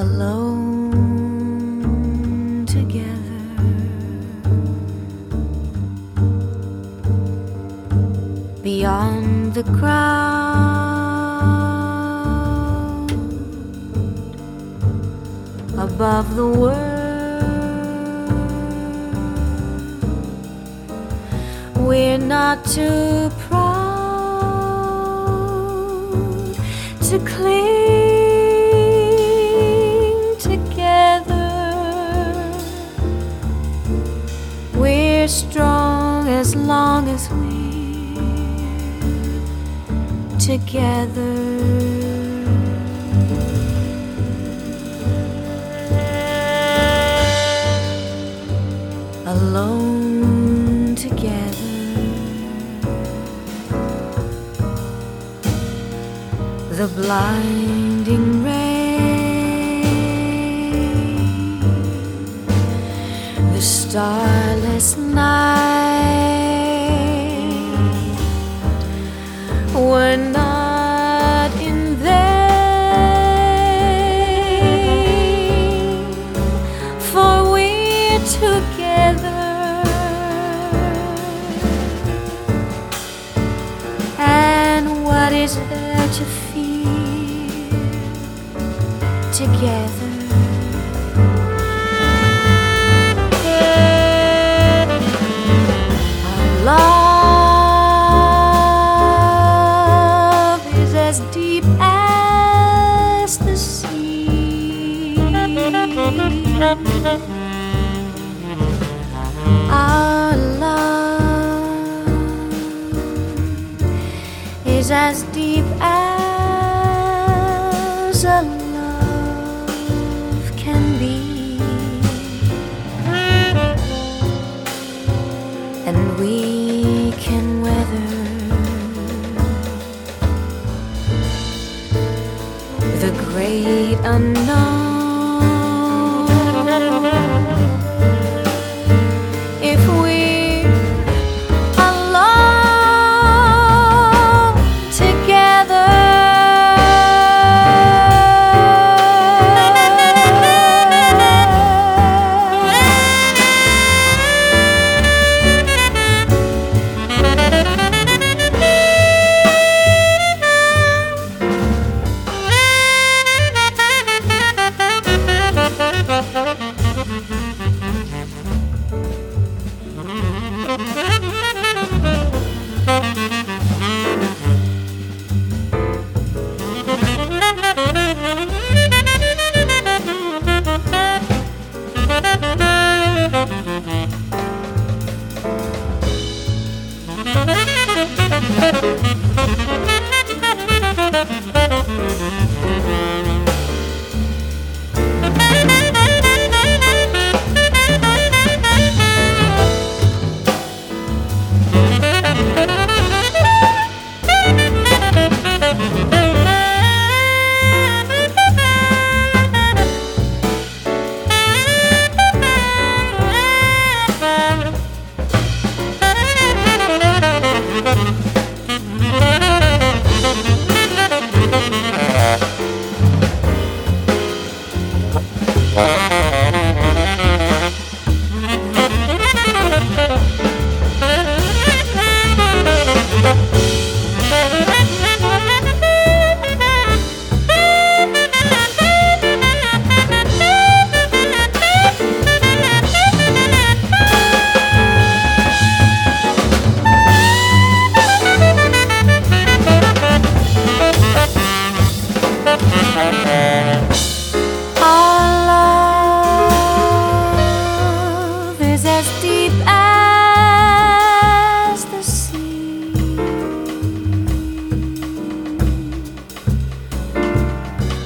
alone together. Beyond the crowd, above the world, we're not too proud to cling strong as long as we're together. Alone together. The blinding is there to fear together? Our as deep as a love can be. and we can weather the great unknown.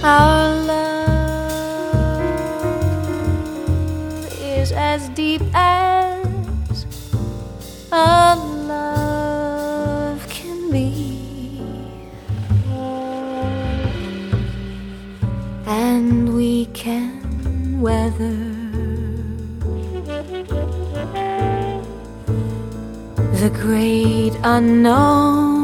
Our love is as deep as a love can be. and we can weather the great unknown.